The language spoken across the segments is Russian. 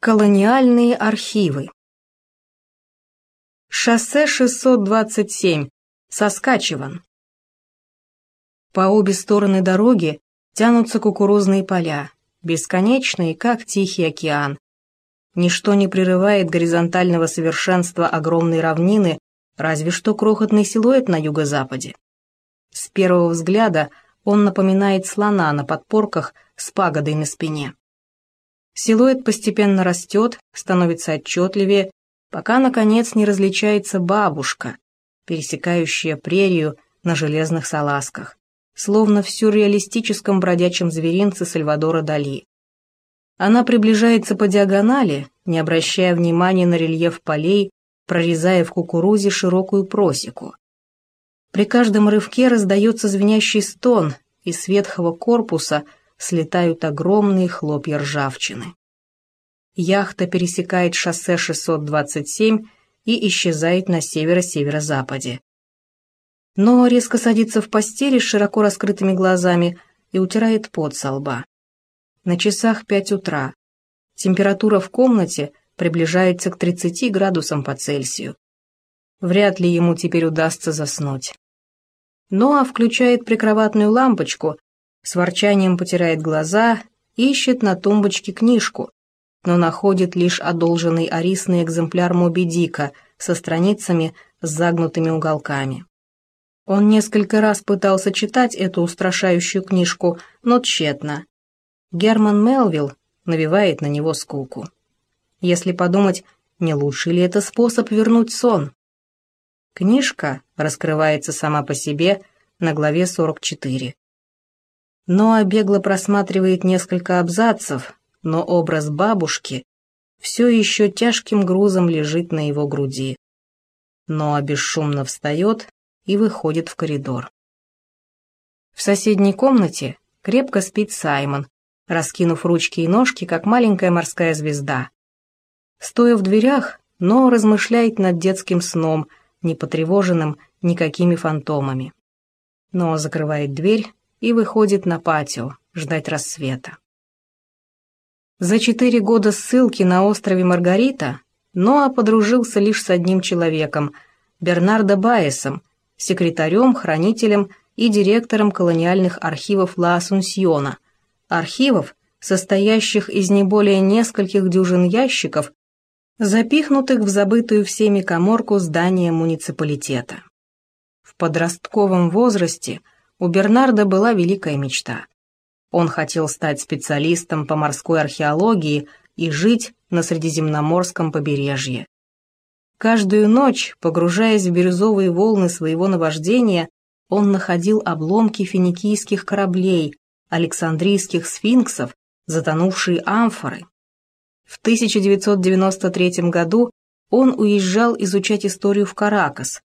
Колониальные архивы. Шоссе 627. Соскачеван. По обе стороны дороги тянутся кукурузные поля, бесконечные, как Тихий океан. Ничто не прерывает горизонтального совершенства огромной равнины, разве что крохотный силуэт на юго-западе. С первого взгляда он напоминает слона на подпорках с пагодой на спине. Силуэт постепенно растет, становится отчетливее, пока, наконец, не различается бабушка, пересекающая прерию на железных салазках, словно в сюрреалистическом бродячем зверинце Сальвадора Дали. Она приближается по диагонали, не обращая внимания на рельеф полей, прорезая в кукурузе широкую просеку. При каждом рывке раздается звенящий стон, и с ветхого корпуса – слетают огромные хлопья ржавчины. Яхта пересекает шоссе 627 и исчезает на северо-северо-западе. Но резко садится в постели с широко раскрытыми глазами и утирает пот со лба. На часах пять утра. Температура в комнате приближается к 30 градусам по Цельсию. Вряд ли ему теперь удастся заснуть. Ноа включает прикроватную лампочку с ворчанием потирает глаза, ищет на тумбочке книжку, но находит лишь одолженный арисный экземпляр Моби Дика со страницами с загнутыми уголками. Он несколько раз пытался читать эту устрашающую книжку, но тщетно. Герман Мелвилл навевает на него скуку. Если подумать, не лучший ли это способ вернуть сон? Книжка раскрывается сама по себе на главе 44. Ноа бегло просматривает несколько абзацев, но образ бабушки все еще тяжким грузом лежит на его груди. Ноа бесшумно встает и выходит в коридор. В соседней комнате крепко спит Саймон, раскинув ручки и ножки, как маленькая морская звезда. Стоя в дверях, Ноа размышляет над детским сном, не потревоженным никакими фантомами. Ноа закрывает дверь и выходит на патио ждать рассвета. За четыре года ссылки на острове Маргарита Ноа подружился лишь с одним человеком – Бернардо Баесом, секретарем, хранителем и директором колониальных архивов Ла Асунсьона, архивов, состоящих из не более нескольких дюжин ящиков, запихнутых в забытую всеми коморку здания муниципалитета. В подростковом возрасте – у Бернарда была великая мечта. Он хотел стать специалистом по морской археологии и жить на Средиземноморском побережье. Каждую ночь, погружаясь в бирюзовые волны своего наваждения, он находил обломки финикийских кораблей, александрийских сфинксов, затонувшие амфоры. В 1993 году он уезжал изучать историю в Каракас,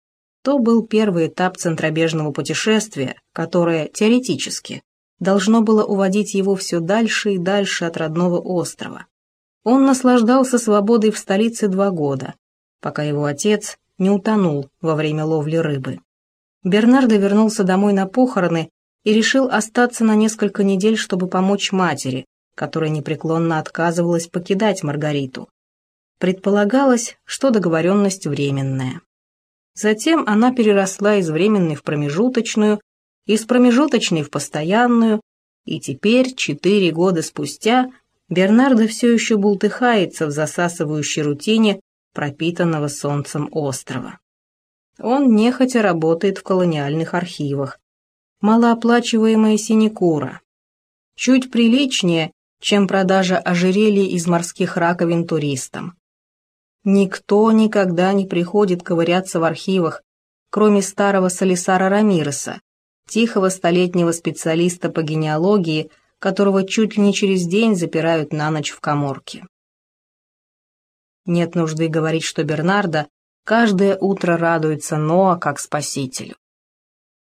то был первый этап центробежного путешествия, которое, теоретически, должно было уводить его все дальше и дальше от родного острова. Он наслаждался свободой в столице два года, пока его отец не утонул во время ловли рыбы. Бернардо вернулся домой на похороны и решил остаться на несколько недель, чтобы помочь матери, которая непреклонно отказывалась покидать Маргариту. Предполагалось, что договоренность временная. Затем она переросла из временной в промежуточную, из промежуточной в постоянную, и теперь, четыре года спустя, Бернардо все еще бултыхается в засасывающей рутине пропитанного солнцем острова. Он нехотя работает в колониальных архивах. Малооплачиваемая синекура. Чуть приличнее, чем продажа ожерелий из морских раковин туристам. Никто никогда не приходит ковыряться в архивах, кроме старого Салисара Рамиреса, тихого столетнего специалиста по генеалогии, которого чуть ли не через день запирают на ночь в коморке. Нет нужды говорить, что Бернардо каждое утро радуется Ноа как спасителю.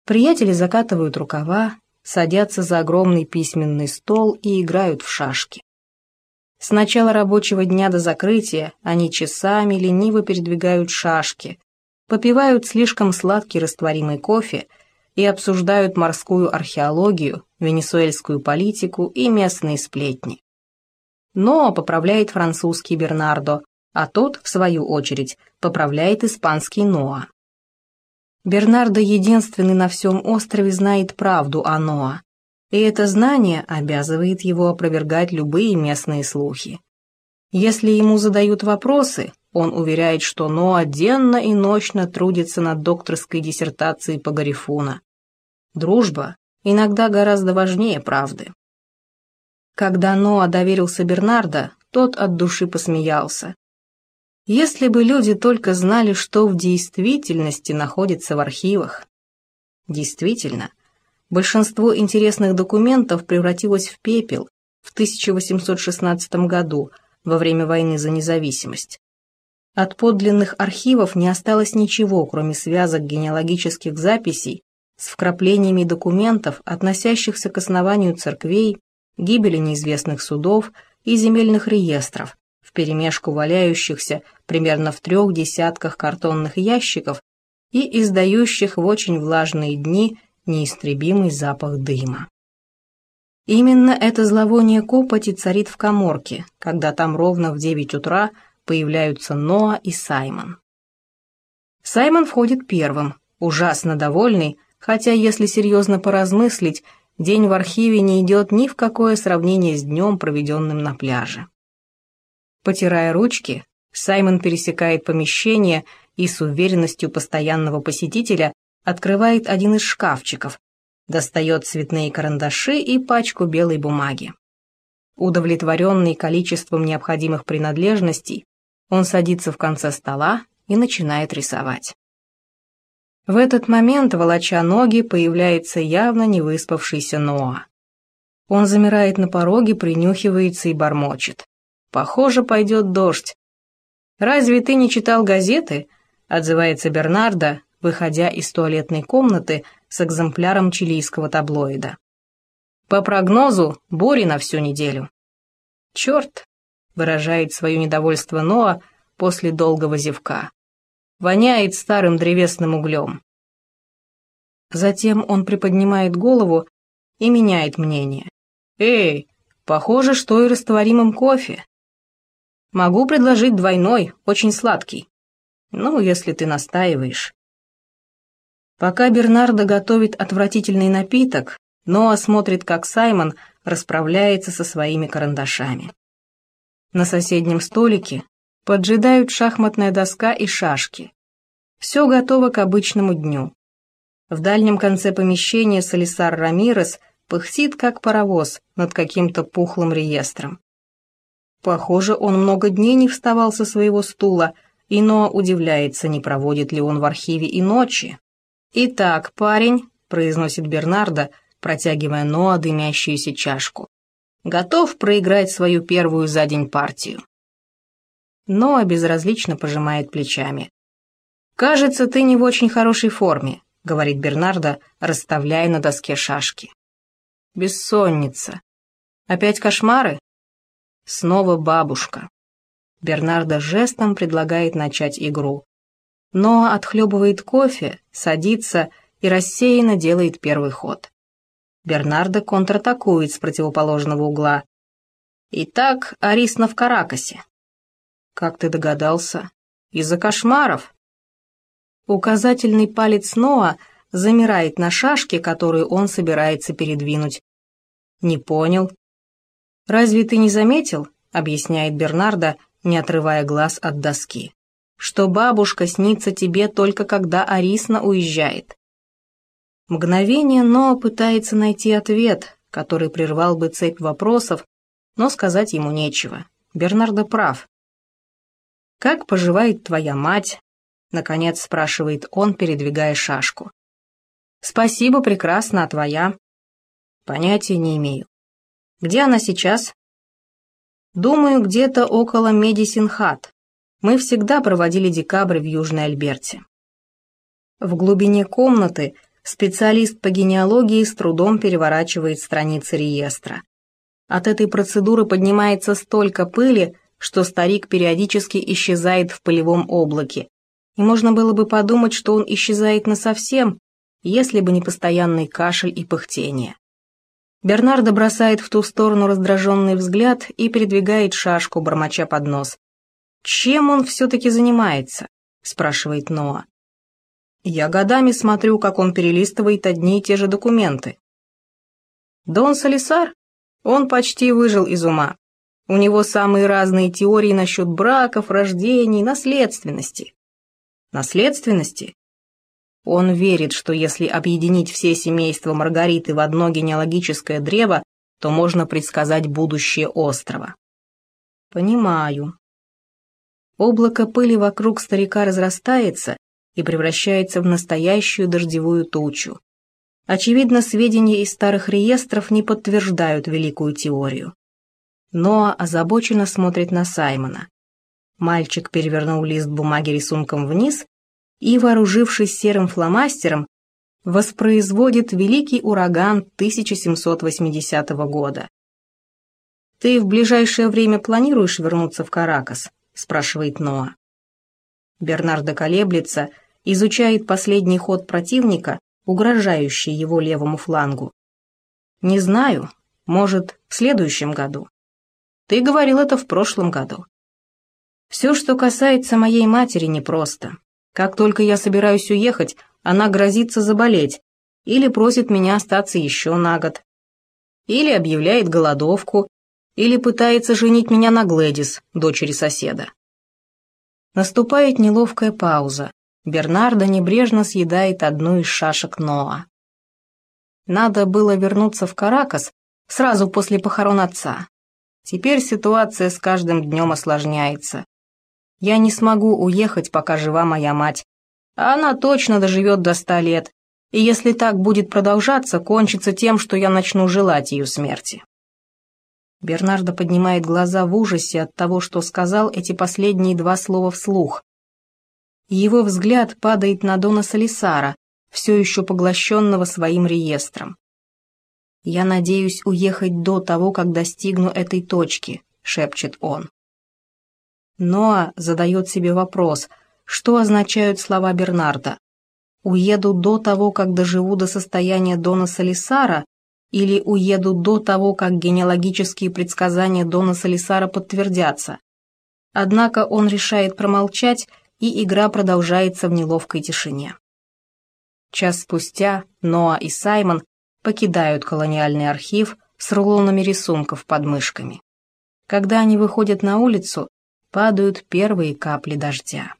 Приятели закатывают рукава, садятся за огромный письменный стол и играют в шашки. С начала рабочего дня до закрытия они часами лениво передвигают шашки, попивают слишком сладкий растворимый кофе и обсуждают морскую археологию, венесуэльскую политику и местные сплетни. Ноа поправляет французский Бернардо, а тот, в свою очередь, поправляет испанский Ноа. Бернардо единственный на всем острове знает правду о Ноа, и это знание обязывает его опровергать любые местные слухи. Если ему задают вопросы, он уверяет, что Ноа денно и ночно трудится над докторской диссертацией по Гарифуна. Дружба иногда гораздо важнее правды. Когда Ноа доверился Бернардо, тот от души посмеялся. Если бы люди только знали, что в действительности находится в архивах. Действительно, большинство интересных документов превратилось в пепел в 1816 году во время войны за независимость. От подлинных архивов не осталось ничего, кроме связок генеалогических записей с вкраплениями документов, относящихся к основанию церквей, гибели неизвестных судов и земельных реестров, вперемешку валяющихся примерно в трех десятках картонных ящиков и издающих в очень влажные дни неистребимый запах дыма. Именно это зловоние копоти царит в коморке, когда там ровно в девять утра – появляются Ноа и Саймон. Саймон входит первым, ужасно довольный, хотя, если серьезно поразмыслить, день в архиве не идет ни в какое сравнение с днем, проведенным на пляже. Потирая ручки, Саймон пересекает помещение и с уверенностью постоянного посетителя открывает один из шкафчиков, достает цветные карандаши и пачку белой бумаги. Удовлетворенный количеством необходимых принадлежностей, он садится в конце стола и начинает рисовать. В этот момент, волоча ноги, появляется явно не выспавшийся Ноа. Он замирает на пороге, принюхивается и бормочет. «Похоже, пойдет дождь». «Разве ты не читал газеты?» — отзывается Бернардо, выходя из туалетной комнаты с экземпляром чилийского таблоида. «По прогнозу, бури на всю неделю». «Черт, выражает свое недовольство Ноа после долгого зевка. Воняет старым древесным углем. Затем он приподнимает голову и меняет мнение. «Эй, похоже, что и растворимым кофе. Могу предложить двойной, очень сладкий. Ну, если ты настаиваешь». Пока Бернардо готовит отвратительный напиток, Ноа смотрит, как Саймон расправляется со своими карандашами. На соседнем столике поджидают шахматная доска и шашки. Все готово к обычному дню. В дальнем конце помещения Салисар Рамирес пыхтит, как паровоз, над каким-то пухлым реестром. Похоже, он много дней не вставал со своего стула, и Ноа удивляется, не проводит ли он в архиве и ночи. «Итак, парень», — произносит Бернардо, протягивая Ноа дымящуюся чашку готов проиграть свою первую за день партию. Ноа безразлично пожимает плечами. «Кажется, ты не в очень хорошей форме», — говорит Бернардо, расставляя на доске шашки. «Бессонница. Опять кошмары?» Снова бабушка. Бернардо жестом предлагает начать игру. Ноа отхлебывает кофе, садится и рассеянно делает первый ход. Бернардо контратакует с противоположного угла. Итак, Арисна в Каракасе. Как ты догадался? Из-за кошмаров? Указательный палец Ноа замирает на шашке, которую он собирается передвинуть. Не понял. Разве ты не заметил, объясняет Бернардо, не отрывая глаз от доски, что бабушка снится тебе только когда Арисна уезжает. Мгновение Ноа пытается найти ответ, который прервал бы цепь вопросов, но сказать ему нечего. Бернардо прав. «Как поживает твоя мать?» — наконец спрашивает он, передвигая шашку. «Спасибо, прекрасно, а твоя?» «Понятия не имею». «Где она сейчас?» «Думаю, где-то около Медисин-Хат. Мы всегда проводили декабрь в Южной Альберте». В глубине комнаты — Специалист по генеалогии с трудом переворачивает страницы реестра. От этой процедуры поднимается столько пыли, что старик периодически исчезает в пылевом облаке. И можно было бы подумать, что он исчезает насовсем, если бы не постоянный кашель и пыхтение. Бернардо бросает в ту сторону раздраженный взгляд и передвигает шашку, бормоча под нос. «Чем он все-таки занимается?» – спрашивает Ноа. «Я годами смотрю, как он перелистывает одни и те же документы». «Дон Салисар? Он почти выжил из ума. У него самые разные теории насчет браков, рождений, наследственности». «Наследственности?» Он верит, что если объединить все семейства Маргариты в одно генеалогическое древо, то можно предсказать будущее острова. Понимаю. Облако пыли вокруг старика разрастается и превращается в настоящую дождевую тучу. Очевидно, сведения из старых реестров не подтверждают великую теорию. Ноа озабоченно смотрит на Саймона. Мальчик перевернул лист бумаги рисунком вниз и, вооружившись серым фломастером, воспроизводит великий ураган 1780 года. «Ты в ближайшее время планируешь вернуться в Каракас?» – спрашивает Ноа. Бернардо колеблется, изучает последний ход противника, угрожающий его левому флангу. «Не знаю, может, в следующем году. Ты говорил это в прошлом году. Все, что касается моей матери, непросто. Как только я собираюсь уехать, она грозится заболеть или просит меня остаться еще на год. Или объявляет голодовку, или пытается женить меня на Глэдис, дочери соседа. Наступает неловкая пауза. Бернардо небрежно съедает одну из шашек Ноа. Надо было вернуться в Каракас сразу после похорон отца. Теперь ситуация с каждым днем осложняется. Я не смогу уехать, пока жива моя мать. А она точно доживет до ста лет. И если так будет продолжаться, кончится тем, что я начну желать ее смерти. Бернардо поднимает глаза в ужасе от того, что сказал эти последние два слова вслух. Его взгляд падает на Дона Салисара, все еще поглощенного своим реестром. «Я надеюсь уехать до того, как достигну этой точки», — шепчет он. Ноа задает себе вопрос, что означают слова Бернарда. «Уеду до того, как доживу до состояния Дона Салисара» или «Уеду до того, как генеалогические предсказания Дона Салисара подтвердятся». Однако он решает промолчать, и игра продолжается в неловкой тишине. Час спустя Ноа и Саймон покидают колониальный архив с рулонами рисунков под мышками. Когда они выходят на улицу, падают первые капли дождя.